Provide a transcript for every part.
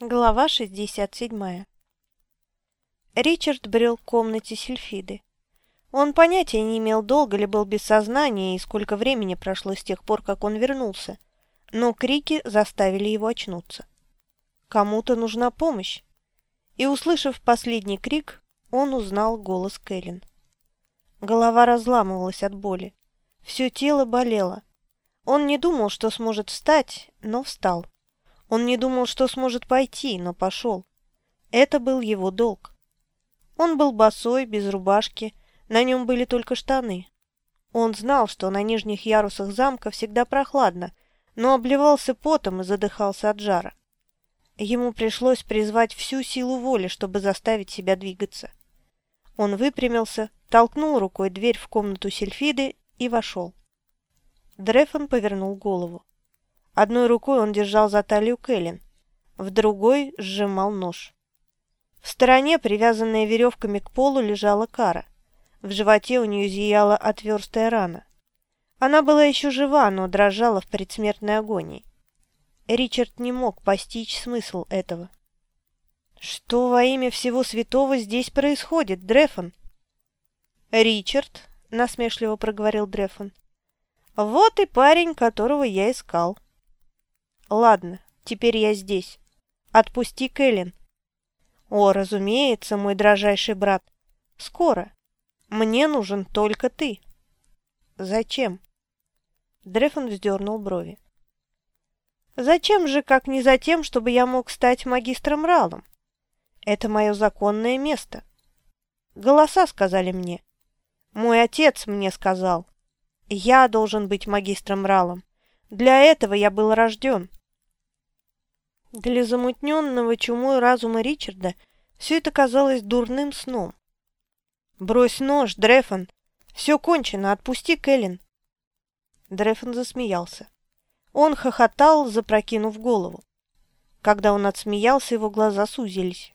Глава 67 Ричард брел в комнате Сильфиды. Он понятия не имел, долго ли был без сознания и сколько времени прошло с тех пор, как он вернулся, но крики заставили его очнуться. Кому-то нужна помощь. И, услышав последний крик, он узнал голос Кэлен. Голова разламывалась от боли. Все тело болело. Он не думал, что сможет встать, но встал. Он не думал, что сможет пойти, но пошел. Это был его долг. Он был босой, без рубашки, на нем были только штаны. Он знал, что на нижних ярусах замка всегда прохладно, но обливался потом и задыхался от жара. Ему пришлось призвать всю силу воли, чтобы заставить себя двигаться. Он выпрямился, толкнул рукой дверь в комнату Сильфиды и вошел. Дрефон повернул голову. Одной рукой он держал за талию Кэлен, в другой сжимал нож. В стороне, привязанная веревками к полу, лежала Кара. В животе у нее зияла отверстая рана. Она была еще жива, но дрожала в предсмертной агонии. Ричард не мог постичь смысл этого. «Что во имя всего святого здесь происходит, Дрефон?» «Ричард», — насмешливо проговорил Дрефон, — «вот и парень, которого я искал». Ладно, теперь я здесь. Отпусти Кэлен. О, разумеется, мой дрожайший брат. Скоро. Мне нужен только ты. Зачем? Дрефон вздернул брови. Зачем же, как не за тем, чтобы я мог стать магистром Ралом? Это мое законное место. Голоса сказали мне. Мой отец мне сказал. Я должен быть магистром Ралом. Для этого я был рожден. Для замутненного чумой разума Ричарда все это казалось дурным сном. «Брось нож, Дрефон! Все кончено, отпусти Кэлен!» Дрефон засмеялся. Он хохотал, запрокинув голову. Когда он отсмеялся, его глаза сузились.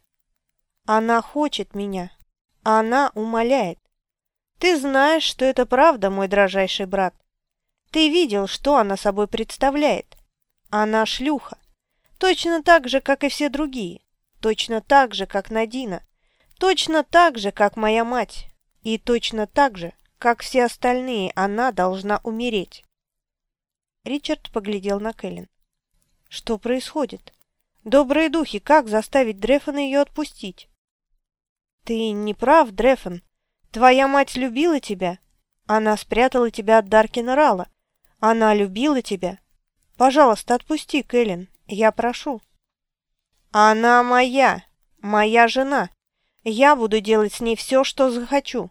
«Она хочет меня. Она умоляет. Ты знаешь, что это правда, мой дрожайший брат. Ты видел, что она собой представляет. Она шлюха. Точно так же, как и все другие. Точно так же, как Надина. Точно так же, как моя мать. И точно так же, как все остальные, она должна умереть. Ричард поглядел на Кэлен. Что происходит? Добрые духи, как заставить Дрефона ее отпустить? Ты не прав, Дрефон. Твоя мать любила тебя. Она спрятала тебя от Даркина Рала. Она любила тебя. Пожалуйста, отпусти Кэлен. Я прошу. Она моя, моя жена. Я буду делать с ней все, что захочу.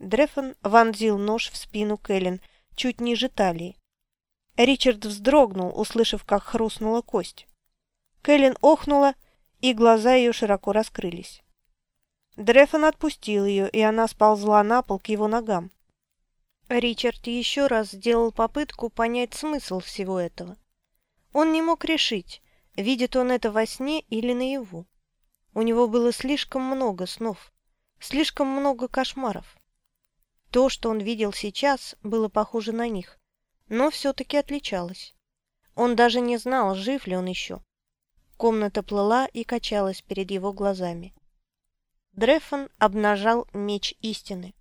Дрефон вонзил нож в спину Кэлен, чуть ниже талии. Ричард вздрогнул, услышав, как хрустнула кость. Кэлен охнула, и глаза ее широко раскрылись. Дрефон отпустил ее, и она сползла на пол к его ногам. Ричард еще раз сделал попытку понять смысл всего этого. Он не мог решить, видит он это во сне или наяву. У него было слишком много снов, слишком много кошмаров. То, что он видел сейчас, было похоже на них, но все-таки отличалось. Он даже не знал, жив ли он еще. Комната плыла и качалась перед его глазами. Дрефон обнажал меч истины.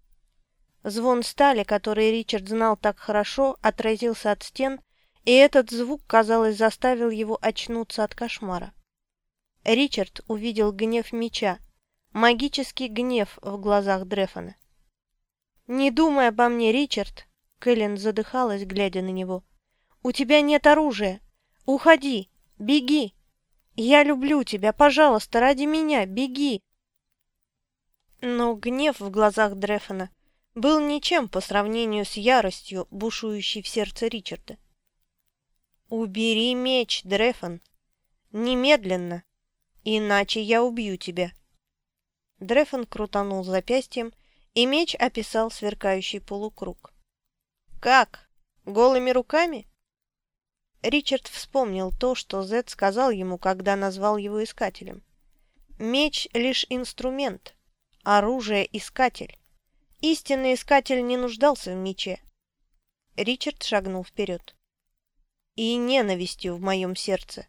Звон стали, который Ричард знал так хорошо, отразился от стен и этот звук, казалось, заставил его очнуться от кошмара. Ричард увидел гнев меча, магический гнев в глазах Дрефона. «Не думай обо мне, Ричард!» Кэлен задыхалась, глядя на него. «У тебя нет оружия! Уходи! Беги! Я люблю тебя! Пожалуйста, ради меня, беги!» Но гнев в глазах Дрефона был ничем по сравнению с яростью, бушующей в сердце Ричарда. «Убери меч, Дрефон! Немедленно! Иначе я убью тебя!» Дрефон крутанул запястьем, и меч описал сверкающий полукруг. «Как? Голыми руками?» Ричард вспомнил то, что Зед сказал ему, когда назвал его искателем. «Меч — лишь инструмент, оружие — искатель. Истинный искатель не нуждался в мече». Ричард шагнул вперед и ненавистью в моем сердце.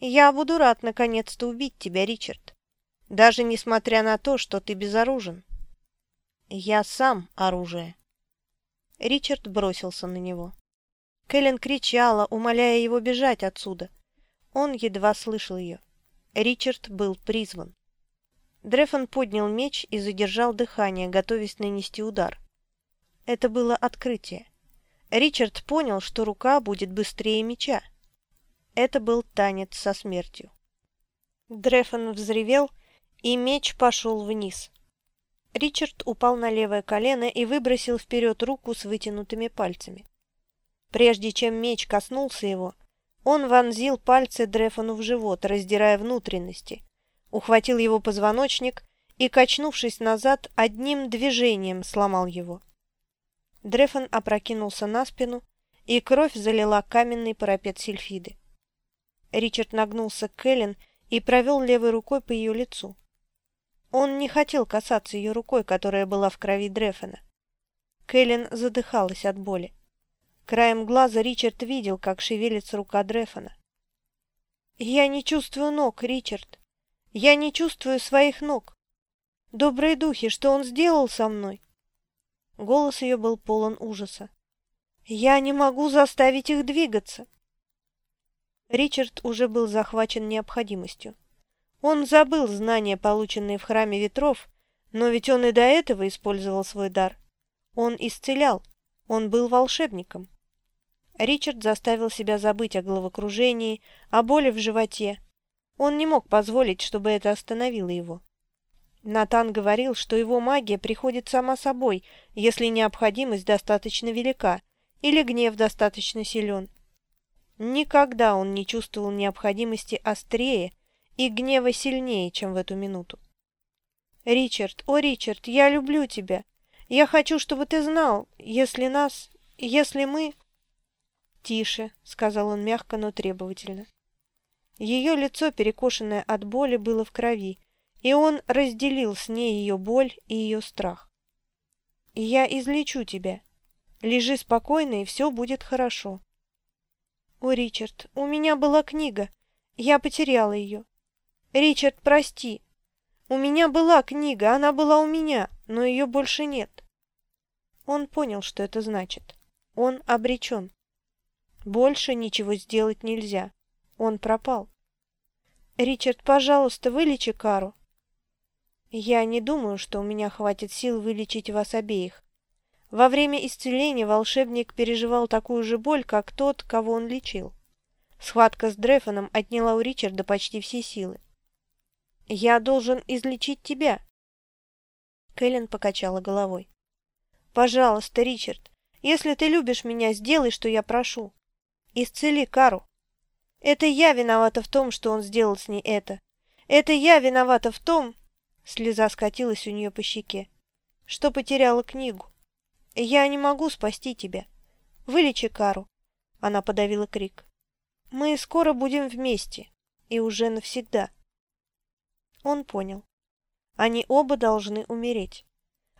Я буду рад наконец-то убить тебя, Ричард. Даже несмотря на то, что ты безоружен. Я сам оружие. Ричард бросился на него. Кэлен кричала, умоляя его бежать отсюда. Он едва слышал ее. Ричард был призван. Дрефон поднял меч и задержал дыхание, готовясь нанести удар. Это было открытие. Ричард понял, что рука будет быстрее меча. Это был танец со смертью. Дрефон взревел, и меч пошел вниз. Ричард упал на левое колено и выбросил вперед руку с вытянутыми пальцами. Прежде чем меч коснулся его, он вонзил пальцы Дрефону в живот, раздирая внутренности, ухватил его позвоночник и, качнувшись назад, одним движением сломал его. Дрефон опрокинулся на спину, и кровь залила каменный парапет Сильфиды. Ричард нагнулся к Кэлен и провел левой рукой по ее лицу. Он не хотел касаться ее рукой, которая была в крови Дрефена. Кэлен задыхалась от боли. Краем глаза Ричард видел, как шевелится рука Дрефена. «Я не чувствую ног, Ричард. Я не чувствую своих ног. Добрые духи, что он сделал со мной?» Голос ее был полон ужаса. «Я не могу заставить их двигаться!» Ричард уже был захвачен необходимостью. Он забыл знания, полученные в храме ветров, но ведь он и до этого использовал свой дар. Он исцелял, он был волшебником. Ричард заставил себя забыть о головокружении, о боли в животе. Он не мог позволить, чтобы это остановило его. Натан говорил, что его магия приходит сама собой, если необходимость достаточно велика или гнев достаточно силен. Никогда он не чувствовал необходимости острее и гнева сильнее, чем в эту минуту. «Ричард, о, Ричард, я люблю тебя. Я хочу, чтобы ты знал, если нас, если мы...» «Тише», — сказал он мягко, но требовательно. Ее лицо, перекошенное от боли, было в крови, и он разделил с ней ее боль и ее страх. «Я излечу тебя. Лежи спокойно, и все будет хорошо». «О, Ричард, у меня была книга. Я потеряла ее. Ричард, прости. У меня была книга, она была у меня, но ее больше нет». Он понял, что это значит. Он обречен. Больше ничего сделать нельзя. Он пропал. «Ричард, пожалуйста, вылечи Кару». «Я не думаю, что у меня хватит сил вылечить вас обеих. Во время исцеления волшебник переживал такую же боль, как тот, кого он лечил. Схватка с Дрефоном отняла у Ричарда почти все силы. «Я должен излечить тебя». Кэлен покачала головой. «Пожалуйста, Ричард, если ты любишь меня, сделай, что я прошу. Исцели Кару. Это я виновата в том, что он сделал с ней это. Это я виновата в том...» Слеза скатилась у нее по щеке. «Что потеряла книгу. Я не могу спасти тебя. Вылечи Кару». Она подавила крик. «Мы скоро будем вместе. И уже навсегда». Он понял. Они оба должны умереть.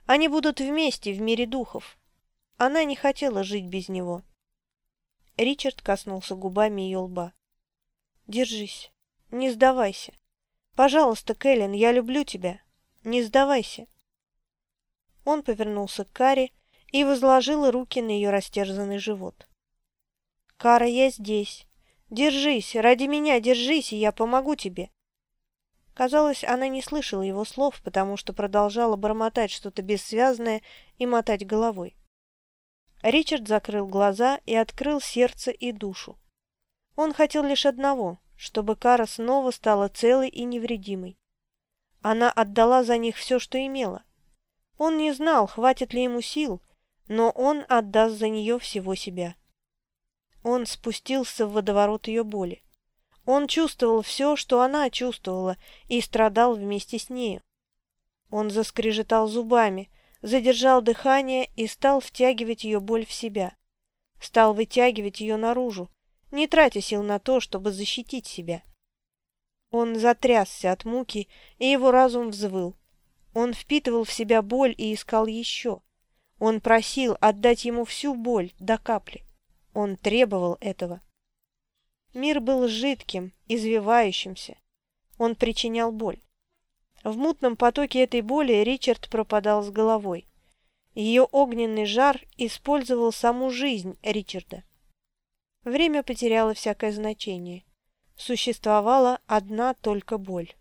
Они будут вместе в мире духов. Она не хотела жить без него. Ричард коснулся губами ее лба. «Держись. Не сдавайся. Пожалуйста, Кэлен, я люблю тебя. Не сдавайся». Он повернулся к Каре и возложил руки на ее растерзанный живот. «Кара, я здесь. Держись, ради меня держись, и я помогу тебе». Казалось, она не слышала его слов, потому что продолжала бормотать что-то бессвязное и мотать головой. Ричард закрыл глаза и открыл сердце и душу. Он хотел лишь одного, чтобы Кара снова стала целой и невредимой. Она отдала за них все, что имела. Он не знал, хватит ли ему сил, но он отдаст за нее всего себя. Он спустился в водоворот ее боли. Он чувствовал все, что она чувствовала, и страдал вместе с нею. Он заскрежетал зубами, задержал дыхание и стал втягивать ее боль в себя. Стал вытягивать ее наружу, не тратя сил на то, чтобы защитить себя. Он затрясся от муки, и его разум взвыл. Он впитывал в себя боль и искал еще. Он просил отдать ему всю боль до капли. Он требовал этого. Мир был жидким, извивающимся. Он причинял боль. В мутном потоке этой боли Ричард пропадал с головой. Ее огненный жар использовал саму жизнь Ричарда. Время потеряло всякое значение. Существовала одна только боль.